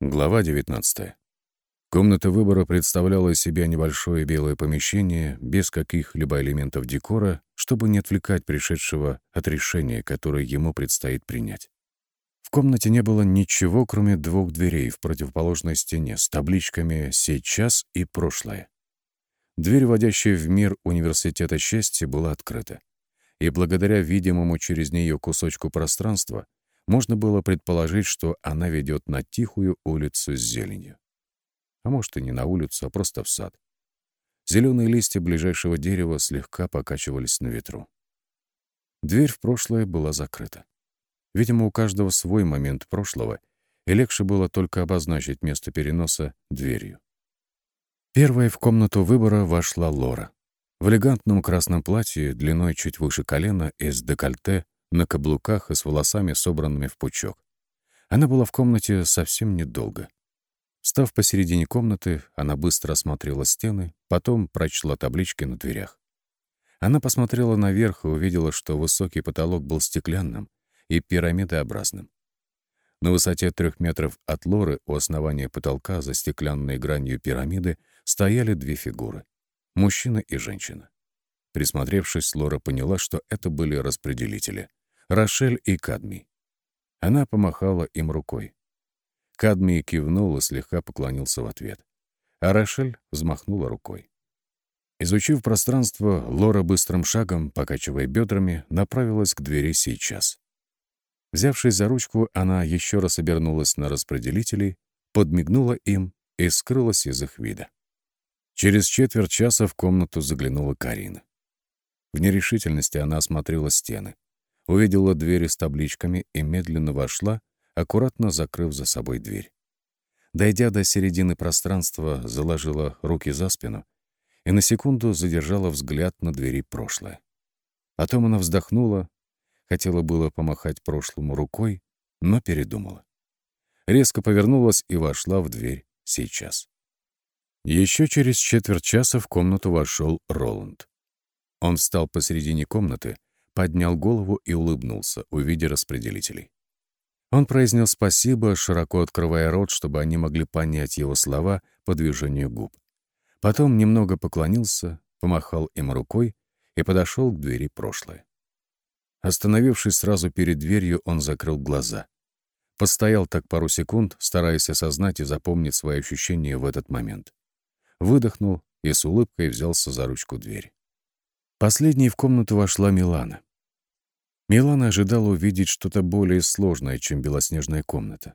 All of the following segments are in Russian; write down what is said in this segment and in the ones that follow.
Глава 19. Комната выбора представляла из себя небольшое белое помещение без каких-либо элементов декора, чтобы не отвлекать пришедшего от решения, которое ему предстоит принять. В комнате не было ничего, кроме двух дверей в противоположной стене с табличками «Сейчас» и «Прошлое». Дверь, водящая в мир университета счастья, была открыта. И благодаря видимому через нее кусочку пространства можно было предположить, что она ведет на тихую улицу с зеленью. А может, и не на улицу, а просто в сад. Зеленые листья ближайшего дерева слегка покачивались на ветру. Дверь в прошлое была закрыта. Видимо, у каждого свой момент прошлого, и легче было только обозначить место переноса дверью. Первой в комнату выбора вошла Лора. В элегантном красном платье, длиной чуть выше колена и с декольте, на каблуках и с волосами, собранными в пучок. Она была в комнате совсем недолго. Став посередине комнаты, она быстро осмотрела стены, потом прочла таблички на дверях. Она посмотрела наверх и увидела, что высокий потолок был стеклянным и пирамидообразным. На высоте трех метров от лоры у основания потолка за стеклянной гранью пирамиды стояли две фигуры — мужчина и женщина. Присмотревшись, Лора поняла, что это были распределители. Рошель и Кадми. Она помахала им рукой. Кадми кивнул и слегка поклонился в ответ. А Рошель взмахнула рукой. Изучив пространство, Лора быстрым шагом, покачивая бедрами, направилась к двери сейчас. Взявшись за ручку, она еще раз обернулась на распределителей, подмигнула им и скрылась из их вида. Через четверть часа в комнату заглянула Карина. В нерешительности она осмотрела стены увидела двери с табличками и медленно вошла, аккуратно закрыв за собой дверь. Дойдя до середины пространства, заложила руки за спину и на секунду задержала взгляд на двери прошлое. Потом она вздохнула, хотела было помахать прошлому рукой, но передумала. Резко повернулась и вошла в дверь сейчас. Еще через четверть часа в комнату вошел Роланд. Он встал посередине комнаты, поднял голову и улыбнулся, увидя распределителей. Он произнес спасибо, широко открывая рот, чтобы они могли понять его слова по движению губ. Потом немного поклонился, помахал им рукой и подошел к двери прошлое. Остановившись сразу перед дверью, он закрыл глаза. Постоял так пару секунд, стараясь осознать и запомнить свои ощущения в этот момент. Выдохнул и с улыбкой взялся за ручку двери. Последней в комнату вошла Милана. Милана ожидала увидеть что-то более сложное, чем белоснежная комната.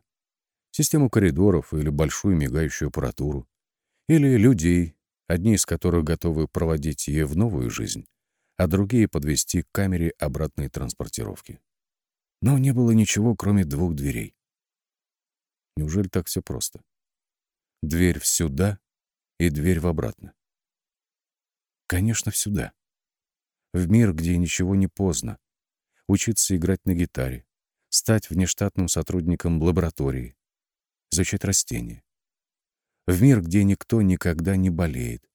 Систему коридоров или большую мигающую аппаратуру. Или людей, одни из которых готовы проводить ее в новую жизнь, а другие подвести к камере обратной транспортировки. Но не было ничего, кроме двух дверей. Неужели так все просто? Дверь в сюда и дверь в обратно. Конечно, в сюда. В мир, где ничего не поздно, учиться играть на гитаре, стать внештатным сотрудником лаборатории, изучать растения. В мир, где никто никогда не болеет,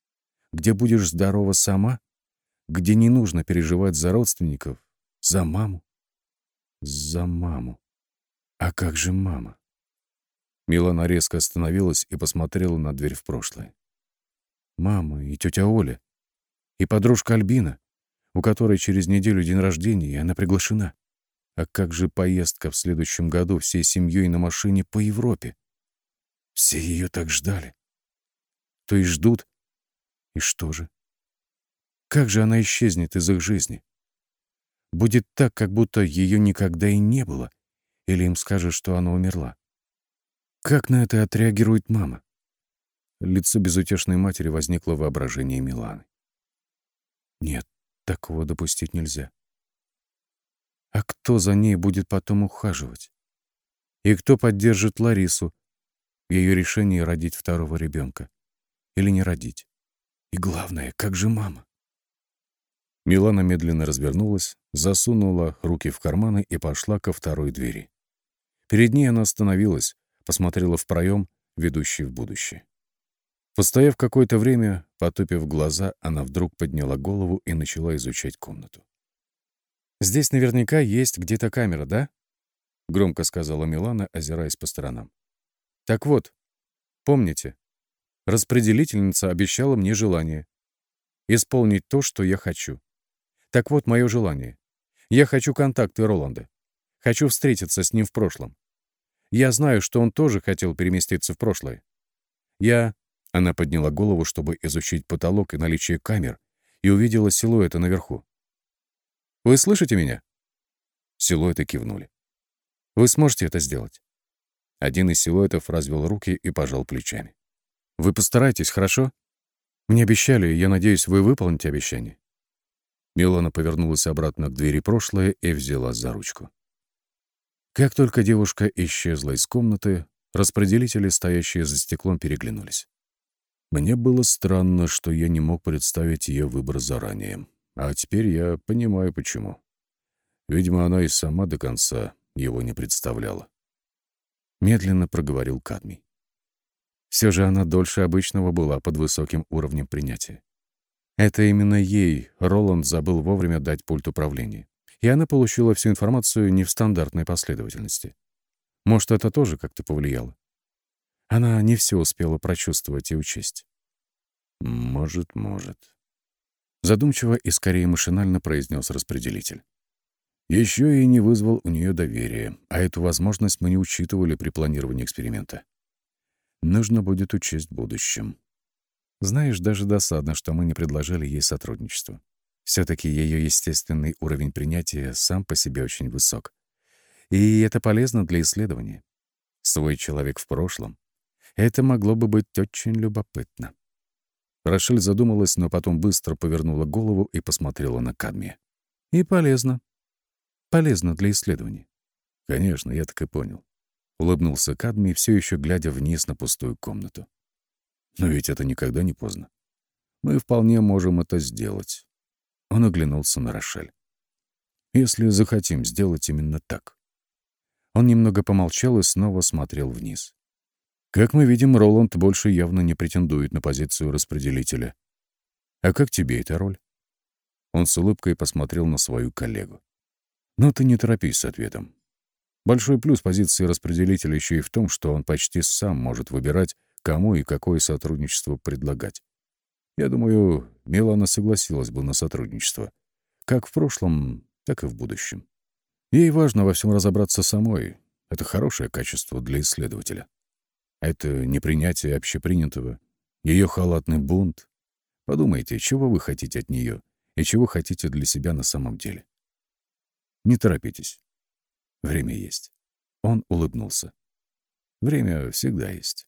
где будешь здорова сама, где не нужно переживать за родственников, за маму. За маму. А как же мама? Милана резко остановилась и посмотрела на дверь в прошлое. Мама и тетя Оля, и подружка Альбина у которой через неделю день рождения, и она приглашена. А как же поездка в следующем году всей семьей на машине по Европе? Все ее так ждали. То и ждут. И что же? Как же она исчезнет из их жизни? Будет так, как будто ее никогда и не было, или им скажут, что она умерла. Как на это отреагирует мама? Лицо безутешной матери возникло в воображении Миланы. Нет, Такого допустить нельзя. А кто за ней будет потом ухаживать? И кто поддержит Ларису в ее решении родить второго ребенка? Или не родить? И главное, как же мама? Милана медленно развернулась, засунула руки в карманы и пошла ко второй двери. Перед ней она остановилась, посмотрела в проем, ведущий в будущее. Постояв какое-то время, потупив глаза, она вдруг подняла голову и начала изучать комнату. «Здесь наверняка есть где-то камера, да?» — громко сказала Милана, озираясь по сторонам. Так вот, помните, распределительница обещала мне желание. Исполнить то, что я хочу. Так вот, мое желание. Я хочу контакты Роланда. Хочу встретиться с ним в прошлом. Я знаю, что он тоже хотел переместиться в прошлое. Я... Она подняла голову, чтобы изучить потолок и наличие камер, и увидела силуэты наверху. «Вы слышите меня?» Силуэты кивнули. «Вы сможете это сделать?» Один из силуэтов развел руки и пожал плечами. «Вы постарайтесь, хорошо? Мне обещали, и я надеюсь, вы выполните обещание». Милана повернулась обратно к двери прошлое и взяла за ручку. Как только девушка исчезла из комнаты, распределители, стоящие за стеклом, переглянулись. Мне было странно, что я не мог представить ее выбор заранее. А теперь я понимаю, почему. Видимо, она и сама до конца его не представляла. Медленно проговорил Кадмий. Все же она дольше обычного была под высоким уровнем принятия. Это именно ей Роланд забыл вовремя дать пульт управления и она получила всю информацию не в стандартной последовательности. Может, это тоже как-то повлияло? Она не все успела прочувствовать и учесть. «Может, может», — задумчиво и скорее машинально произнес распределитель. Еще и не вызвал у нее доверия, а эту возможность мы не учитывали при планировании эксперимента. Нужно будет учесть в будущем. Знаешь, даже досадно, что мы не предложили ей сотрудничество. Все-таки ее естественный уровень принятия сам по себе очень высок. И это полезно для исследования. Свой человек в прошлом. Это могло бы быть очень любопытно. Рошель задумалась, но потом быстро повернула голову и посмотрела на Кадмия. И полезно. Полезно для исследования. Конечно, я так и понял. Улыбнулся Кадмий, все еще глядя вниз на пустую комнату. Но ведь это никогда не поздно. Мы вполне можем это сделать. Он оглянулся на Рошель. «Если захотим сделать именно так». Он немного помолчал и снова смотрел вниз. «Как мы видим, Роланд больше явно не претендует на позицию распределителя. А как тебе эта роль?» Он с улыбкой посмотрел на свою коллегу. «Но ты не торопись с ответом. Большой плюс позиции распределителя еще и в том, что он почти сам может выбирать, кому и какое сотрудничество предлагать. Я думаю, Милана согласилась бы на сотрудничество. Как в прошлом, так и в будущем. Ей важно во всем разобраться самой. Это хорошее качество для исследователя. Это непринятие общепринятого, ее халатный бунт. Подумайте, чего вы хотите от нее и чего хотите для себя на самом деле. Не торопитесь. Время есть. Он улыбнулся. Время всегда есть.